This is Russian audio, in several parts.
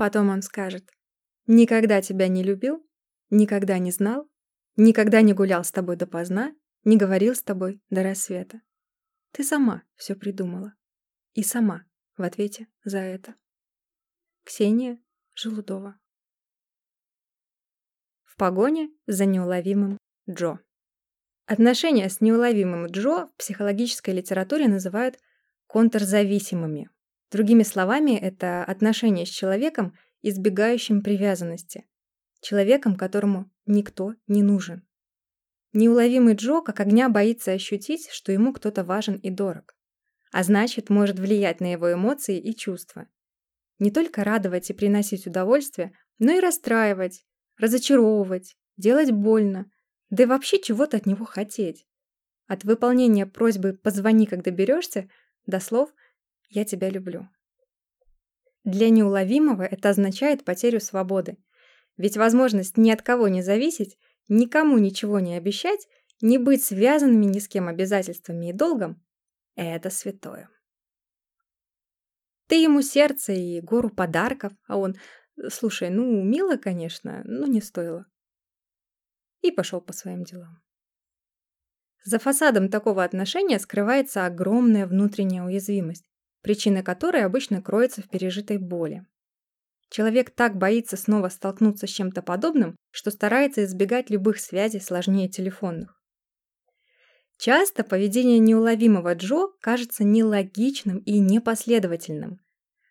Потом он скажет «Никогда тебя не любил, никогда не знал, никогда не гулял с тобой допоздна, не говорил с тобой до рассвета. Ты сама все придумала. И сама в ответе за это. Ксения Желудова В погоне за неуловимым Джо Отношения с неуловимым Джо в психологической литературе называют контрзависимыми. Другими словами, это отношения с человеком, избегающим привязанности. Человеком, которому никто не нужен. Неуловимый Джо как огня боится ощутить, что ему кто-то важен и дорог. А значит, может влиять на его эмоции и чувства. Не только радовать и приносить удовольствие, но и расстраивать, разочаровывать, делать больно, да и вообще чего-то от него хотеть. От выполнения просьбы «позвони, когда берешься» до слов «я тебя люблю». Для неуловимого это означает потерю свободы. Ведь возможность ни от кого не зависеть – никому ничего не обещать, не быть связанными ни с кем обязательствами и долгом – это святое. Ты ему сердце и гору подарков, а он, слушай, ну, мило, конечно, но не стоило. И пошел по своим делам. За фасадом такого отношения скрывается огромная внутренняя уязвимость, причина которой обычно кроется в пережитой боли. Человек так боится снова столкнуться с чем-то подобным, что старается избегать любых связей сложнее телефонных. Часто поведение неуловимого Джо кажется нелогичным и непоследовательным.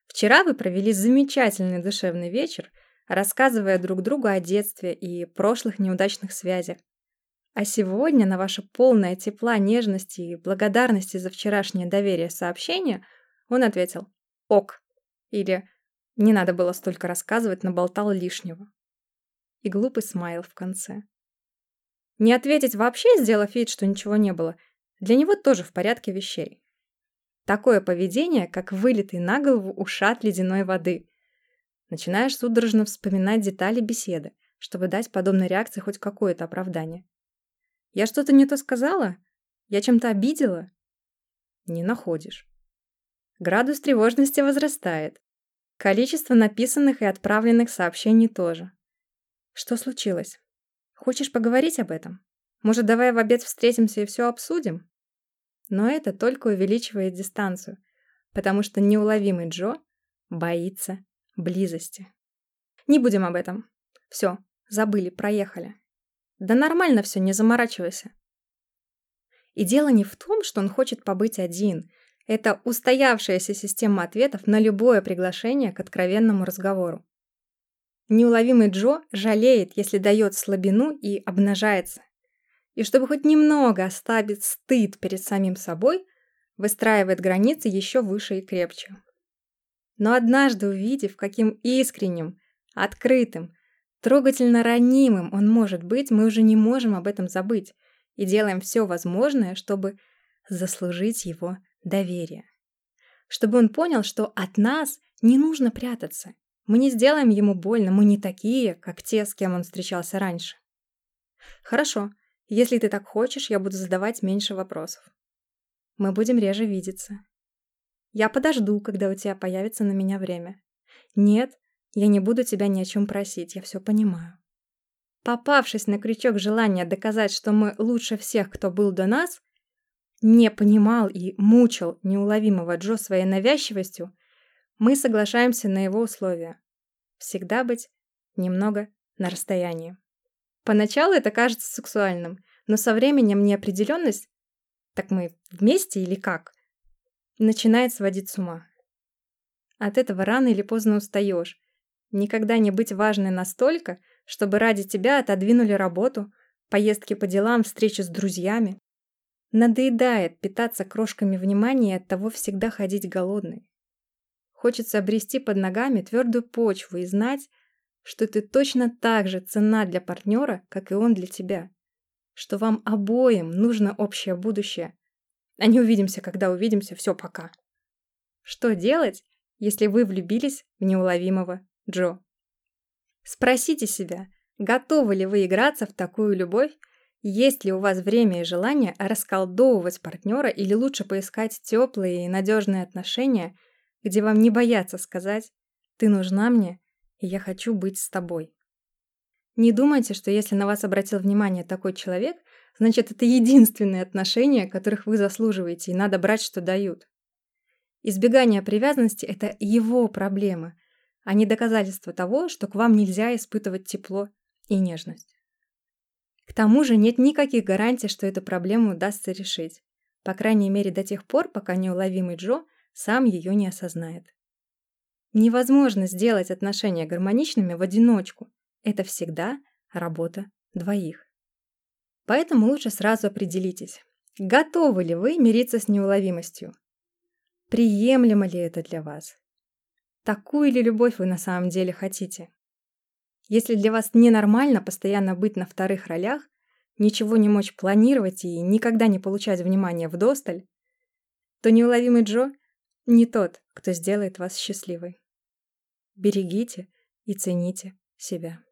Вчера вы провели замечательный душевный вечер, рассказывая друг другу о детстве и прошлых неудачных связях. А сегодня на ваше полное тепла, нежности и благодарности за вчерашнее доверие сообщение он ответил «ок» или не надо было столько рассказывать, наболтал лишнего. И глупый смайл в конце. Не ответить вообще, сделав вид, что ничего не было, для него тоже в порядке вещей. Такое поведение, как вылитый на голову ушат ледяной воды. Начинаешь судорожно вспоминать детали беседы, чтобы дать подобной реакции хоть какое-то оправдание. Я что-то не то сказала? Я чем-то обидела? Не находишь. Градус тревожности возрастает. Количество написанных и отправленных сообщений тоже. Что случилось? Хочешь поговорить об этом? Может, давай в обед встретимся и все обсудим? Но это только увеличивает дистанцию, потому что неуловимый Джо боится близости. Не будем об этом. Все, забыли, проехали. Да нормально все, не заморачивайся. И дело не в том, что он хочет побыть один, это устоявшаяся система ответов на любое приглашение к откровенному разговору. Неуловимый Джо жалеет, если дает слабину и обнажается. И чтобы хоть немного оставить стыд перед самим собой, выстраивает границы еще выше и крепче. Но однажды увидев, каким искренним, открытым, трогательно ранимым он может быть, мы уже не можем об этом забыть и делаем все возможное, чтобы заслужить его доверие. Чтобы он понял, что от нас не нужно прятаться. Мы не сделаем ему больно, мы не такие, как те, с кем он встречался раньше. Хорошо, если ты так хочешь, я буду задавать меньше вопросов. Мы будем реже видеться. Я подожду, когда у тебя появится на меня время. Нет, я не буду тебя ни о чем просить, я все понимаю. Попавшись на крючок желания доказать, что мы лучше всех, кто был до нас, не понимал и мучил неуловимого Джо своей навязчивостью, мы соглашаемся на его условия. Всегда быть немного на расстоянии. Поначалу это кажется сексуальным, но со временем неопределенность, так мы вместе или как, начинает сводить с ума. От этого рано или поздно устаешь. Никогда не быть важной настолько, чтобы ради тебя отодвинули работу, поездки по делам, встречи с друзьями. Надоедает питаться крошками внимания и оттого всегда ходить голодной. Хочется обрести под ногами твердую почву и знать, что ты точно так же ценна для партнера, как и он для тебя. Что вам обоим нужно общее будущее. А не увидимся, когда увидимся, все, пока. Что делать, если вы влюбились в неуловимого Джо? Спросите себя, готовы ли вы играться в такую любовь, есть ли у вас время и желание расколдовывать партнера или лучше поискать теплые и надежные отношения, где вам не боятся сказать «ты нужна мне, и я хочу быть с тобой. Не думайте, что если на вас обратил внимание такой человек, значит, это единственные отношения, которых вы заслуживаете, и надо брать, что дают. Избегание привязанности – это его проблема, а не доказательство того, что к вам нельзя испытывать тепло и нежность. К тому же нет никаких гарантий, что эту проблему удастся решить. По крайней мере до тех пор, пока неуловимый Джо сам ее не осознает. Невозможно сделать отношения гармоничными в одиночку. Это всегда работа двоих. Поэтому лучше сразу определитесь, готовы ли вы мириться с неуловимостью. Приемлемо ли это для вас? Такую ли любовь вы на самом деле хотите? Если для вас ненормально постоянно быть на вторых ролях, ничего не мочь планировать и никогда не получать внимания досталь, то неуловимый Джо не тот, кто сделает вас счастливой. Берегите и цените себя.